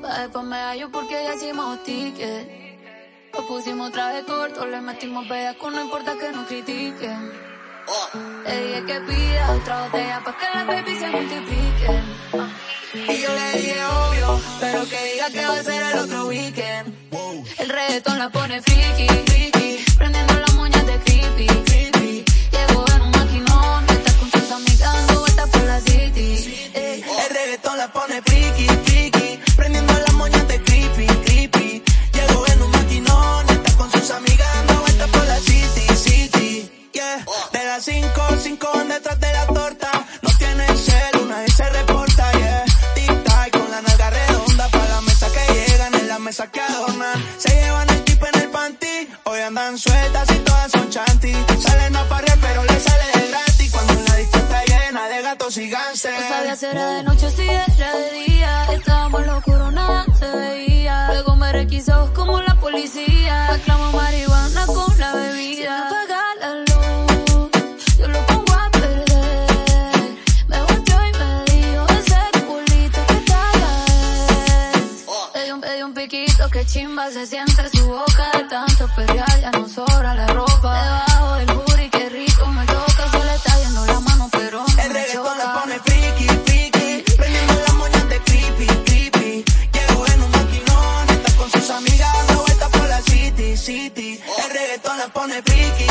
Pa' medallo porque ya hicimos ticket. Lo pusimos traje corto, le metimos bellaco, no importa que nos critiquen. Le dije que pida otra botella pa' que las baby se multipliquen. Y yo le dije obvio, pero que diga que va a ser el otro weekend. El reggaetón la pone friki, friki, prendiendo las moñas de creepy, creepy. Llegó en un maquinón, está con sus amigas dando por la city. El reggaetón la pone friki, cinco, cinco detrás de la torta. No tiene cel, una vez se reporta, yeah. Tic-tac con la nalga redonda para la mesa que llegan, en la mesa que adornan. Se llevan el tip en el panty, hoy andan sueltas y todas son chanty. Salen a parrear pero le sale de gratis cuando la disco llena de gatos y gánster. No sabía si era de noche si era de día. Estábamos que chimba se siente su boca de tanto perrear. Ya no sobra la ropa. Debajo del booty, qué rico me toca. Se le está yendo la mano, pero no El me reggaetón la choca. pone friki, friki, prendiendo las moñas de creepy, creepy. Llegó en un maquinón, está con sus amigas dando vueltas por la city, city. El reggaetón la pone friki,